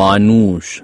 manouche